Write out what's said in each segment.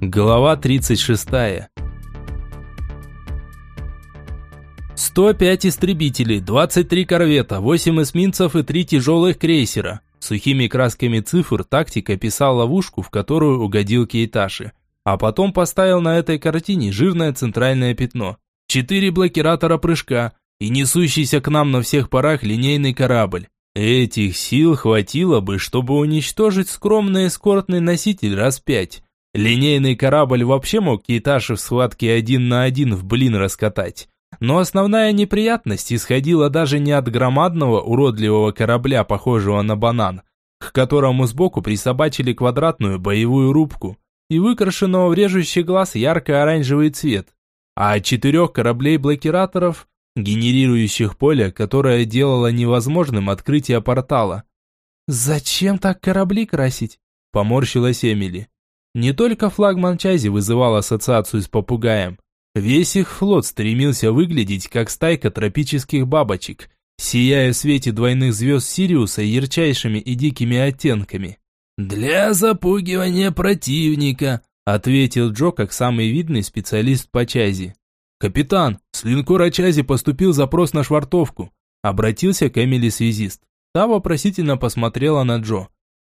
Глава 36. 105 истребителей, 23 корвета, 8 эсминцев и 3 тяжелых крейсера. Сухими красками цифр тактик описал ловушку, в которую угодил Кейташи. А потом поставил на этой картине жирное центральное пятно. Четыре блокиратора прыжка и несущийся к нам на всех парах линейный корабль. Этих сил хватило бы, чтобы уничтожить скромный эскортный носитель раз пять. Линейный корабль вообще мог Кейташи в схватке один на один в блин раскатать. Но основная неприятность исходила даже не от громадного уродливого корабля, похожего на банан, к которому сбоку присобачили квадратную боевую рубку и выкрашенного в режущий глаз ярко-оранжевый цвет, а от четырех кораблей-блокираторов, генерирующих поле, которое делало невозможным открытие портала. «Зачем так корабли красить?» – поморщилась Эмили. Не только флагман Чази вызывал ассоциацию с попугаем. Весь их флот стремился выглядеть как стайка тропических бабочек, сияя в свете двойных звезд Сириуса ярчайшими и дикими оттенками. «Для запугивания противника», — ответил Джо как самый видный специалист по Чази. «Капитан, с линкора Чази поступил запрос на швартовку», — обратился к Эмили связист. Та вопросительно посмотрела на Джо.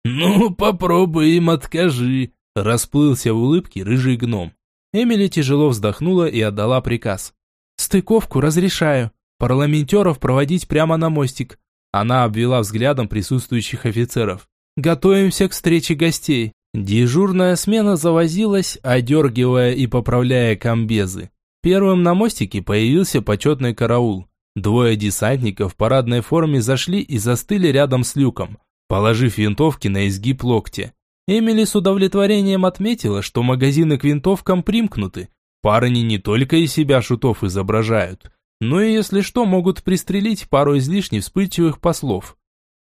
«Ну, попробуй им откажи», Расплылся в улыбке рыжий гном. Эмили тяжело вздохнула и отдала приказ. «Стыковку разрешаю. Парламентеров проводить прямо на мостик». Она обвела взглядом присутствующих офицеров. «Готовимся к встрече гостей». Дежурная смена завозилась, одергивая и поправляя комбезы. Первым на мостике появился почетный караул. Двое десантников в парадной форме зашли и застыли рядом с люком, положив винтовки на изгиб локтя. Эмили с удовлетворением отметила, что магазины к винтовкам примкнуты. Парни не только из себя шутов изображают, но и если что могут пристрелить пару излишне вспыльчивых послов.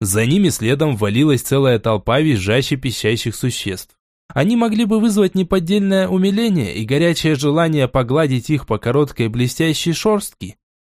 За ними следом ввалилась целая толпа визжащих пищащих существ. Они могли бы вызвать неподдельное умиление и горячее желание погладить их по короткой блестящей шорстке.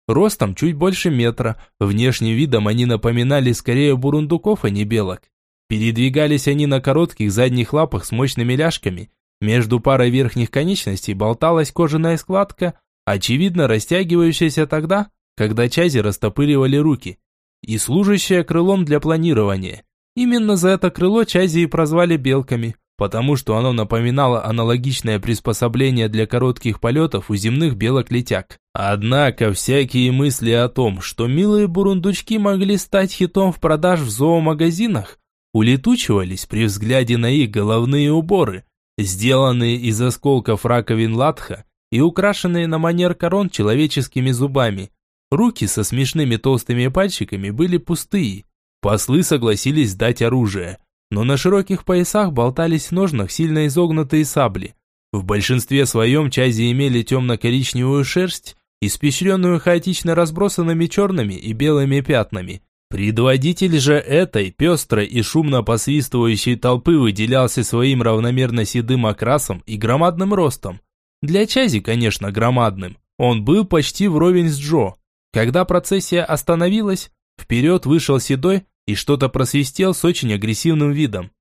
Ростом чуть больше метра, внешним видом они напоминали скорее бурундуков, а не белок. Передвигались они на коротких задних лапах с мощными ляжками. Между парой верхних конечностей болталась кожаная складка, очевидно растягивающаяся тогда, когда чази растопыривали руки, и служащая крылом для планирования. Именно за это крыло чази и прозвали белками, потому что оно напоминало аналогичное приспособление для коротких полетов у земных белок-летяг. Однако всякие мысли о том, что милые бурундучки могли стать хитом в продаж в зоомагазинах, улетучивались при взгляде на их головные уборы, сделанные из осколков раковин латха и украшенные на манер корон человеческими зубами. Руки со смешными толстыми пальчиками были пустые. Послы согласились дать оружие, но на широких поясах болтались в ножнах сильно изогнутые сабли. В большинстве своем чази имели темно-коричневую шерсть, испещренную хаотично разбросанными черными и белыми пятнами, Предводитель же этой пестрой и шумно посвистывающей толпы выделялся своим равномерно седым окрасом и громадным ростом. Для Чази, конечно, громадным. Он был почти вровень с Джо. Когда процессия остановилась, вперед вышел Седой и что-то просвистел с очень агрессивным видом.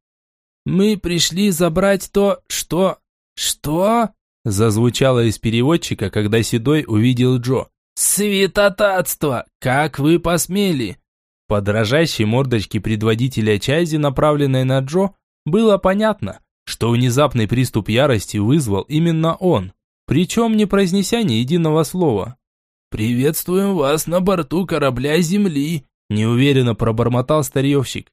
«Мы пришли забрать то, что... что?» Зазвучало из переводчика, когда Седой увидел Джо. «Святотатство! Как вы посмели!» По дрожащей мордочке предводителя Чайзи, направленной на Джо, было понятно, что внезапный приступ ярости вызвал именно он, причем не произнеся ни единого слова. «Приветствуем вас на борту корабля Земли», – неуверенно пробормотал старьевщик.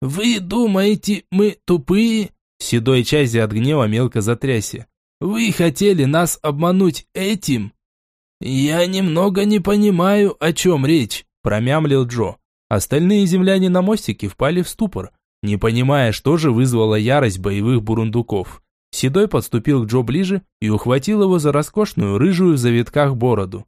«Вы думаете, мы тупые?» Седой Чайзи от гнева мелко затрясся. «Вы хотели нас обмануть этим?» «Я немного не понимаю, о чем речь», – промямлил Джо. Остальные земляне на мостике впали в ступор, не понимая, что же вызвало ярость боевых бурундуков. Седой подступил к Джо ближе и ухватил его за роскошную рыжую в завитках бороду.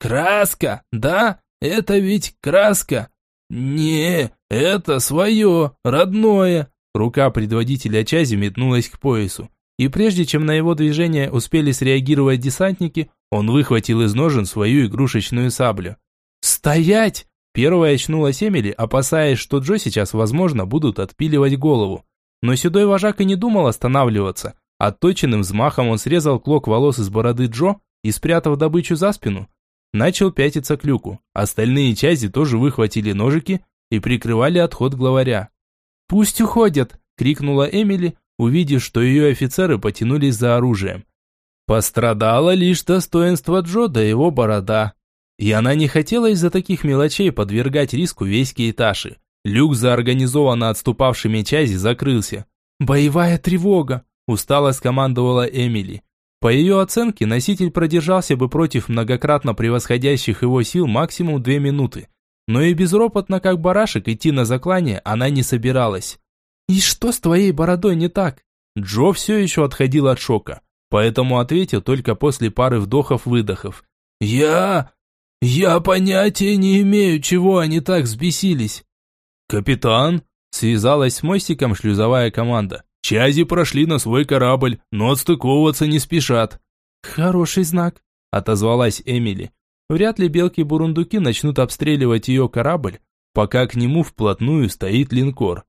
«Краска! Да, это ведь краска!» «Не, это свое, родное!» Рука предводителя Чази метнулась к поясу. И прежде чем на его движение успели среагировать десантники, он выхватил из ножен свою игрушечную саблю. «Стоять!» Первая очнулась Эмили, опасаясь, что Джо сейчас, возможно, будут отпиливать голову. Но седой вожак и не думал останавливаться, Отточенным взмахом он срезал клок волос из бороды Джо и, спрятав добычу за спину, начал пятиться к люку. Остальные части тоже выхватили ножики и прикрывали отход главаря. «Пусть уходят!» – крикнула Эмили, увидев, что ее офицеры потянулись за оружием. Пострадало лишь достоинство Джо да его борода. И она не хотела из-за таких мелочей подвергать риску весь Кейташи. Люк за организованно отступавшими части закрылся. «Боевая тревога!» – устало скомандовала Эмили. По ее оценке, носитель продержался бы против многократно превосходящих его сил максимум две минуты. Но и безропотно, как барашек, идти на заклание она не собиралась. «И что с твоей бородой не так?» Джо все еще отходил от шока, поэтому ответил только после пары вдохов-выдохов. «Я... я понятия не имею, чего они так взбесились». «Капитан!» – связалась с мостиком шлюзовая команда. «Чази прошли на свой корабль, но отстыковываться не спешат». «Хороший знак», – отозвалась Эмили. «Вряд ли белки-бурундуки начнут обстреливать ее корабль, пока к нему вплотную стоит линкор.